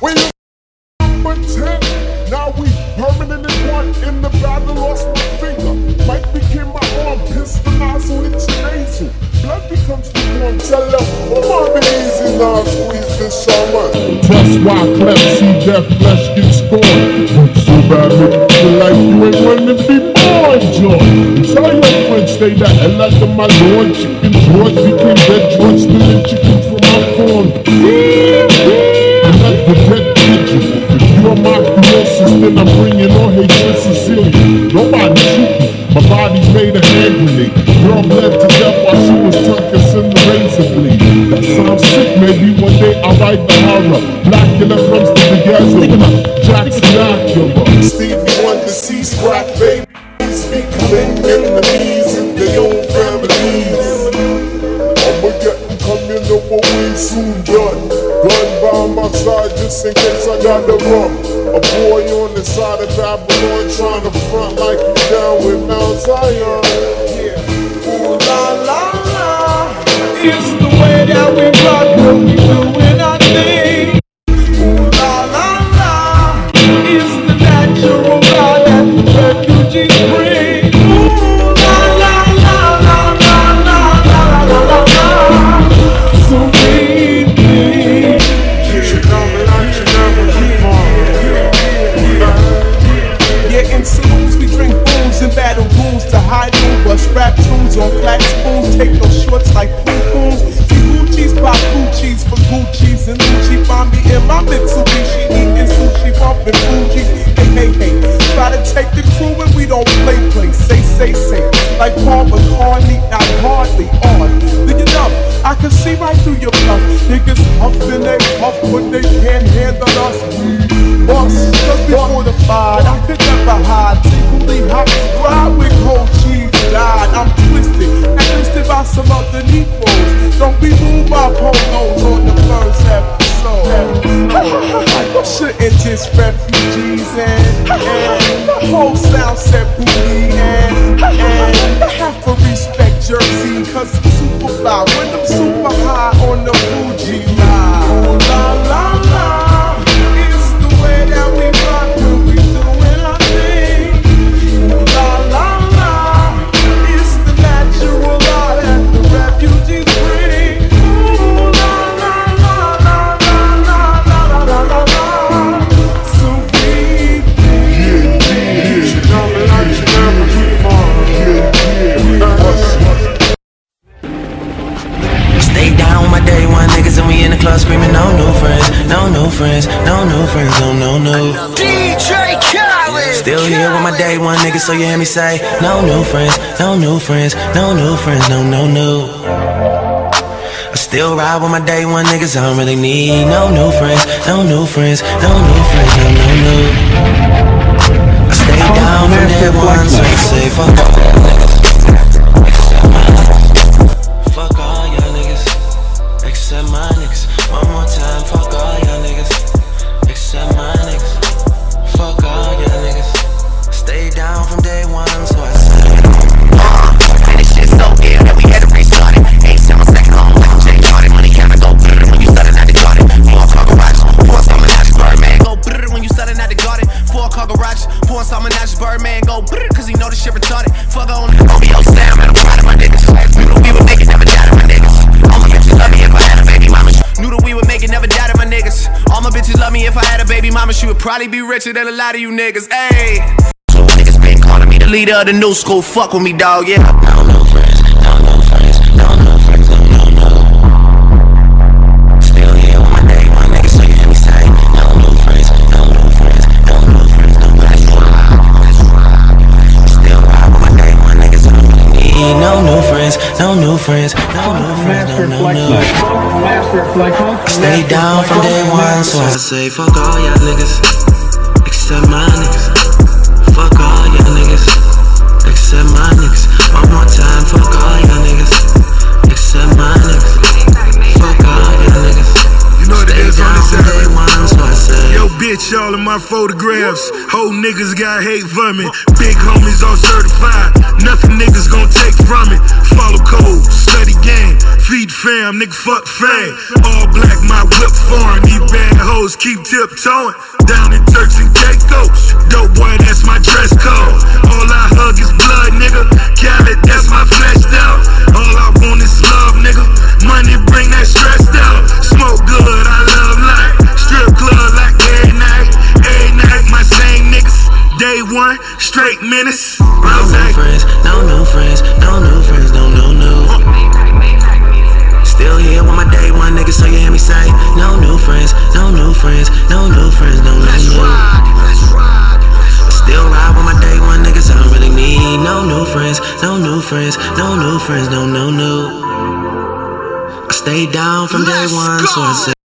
When you ten. now we permanent in one. In the battle, lost my finger. Mike became my arm, pissed the nozzle, it's nasal. Blood becomes the form. Tell them, oh, I've easy now, squeeze this summer. That's why Clef see that flesh get scorned. Look so bad, look like you ain't wanna be born, George. Tell your friends, stay that and let them, my lord. Chicken George became dead George, stealing chickens from my farm. Then I'm bringing on hatred Sicilian. Nobody shoot me. My body's made a hand grenade. Girl bled to death while she was tucking in the razor blade. That sounds sick, maybe one day I'll write the horror. Blackula from the Gaza. Jackson Acura. Stevie Wonder sees crack babies becoming enemies in their own families. Them coming up way soon done. Gun by my side just in case I gotta run. A boy on the side of Babylon trying to front like you down with Mount Zion. Yeah. Ooh la la. It's the way that we Yeah, we drink booze and battle rules to hide moon, bust rap tunes on flat spoons, take no shorts like. See Gucci's pop Gucci's for Gucci's and Gucci find me in my Mitsubishi eating sushi, bumping Fuji's. Hey, hey, hey, try to take the crew and we don't play play, say, say, say. Like Paul McCartney, not hardly on. Then enough, I can see right through your bluff. Niggas huffing they puff when they about the need. Screaming no new friends, no new friends, no new friends, no no no. DJ Khaled. Still here with my day one niggas, so you hear me say no new friends, no new friends, no new friends, no no no. I still ride with my day one niggas, I don't really need no new friends, no new friends, no new friends, no no no. I stay down from day one, so I say fuck had a baby mama. She would probably be richer than a lot of you niggas. Ayy. So niggas been calling me the Leader of the new school, fuck with me, dog, yeah. No, no friends, no, no friends, no, no friends, no, no, no. Still here with my day one niggas, so you hear me say, no, no friends, no, no friends, no, no friends, no, let's ride. Still ride with my day one niggas, I don't really need No new friends, no new friends, no new friends, no, no, no. Stay down from day one, so I say, fuck all y'all niggas, except my bitch, all in my photographs. Whole niggas got hate vermin. Big homies all certified. Nothing niggas gonna take from it. Follow code, study game. Feed fam, nigga fuck fame. All black, my whip foreign. These bad hoes keep tiptoeing. Down in Turks and Caicos. Dope boy, that's my dress code. All I hug is blood, nigga. Khaled, that's my flesh No new friends, no new friends, no new friends, no new new. Still here with my day one nigga, so you hear me say, no new friends, no new friends, no new friends, no new new. Still ride with my day one niggas, I don't really need no new friends, no new friends, no new friends, no new new. I stayed down from day one, so I said.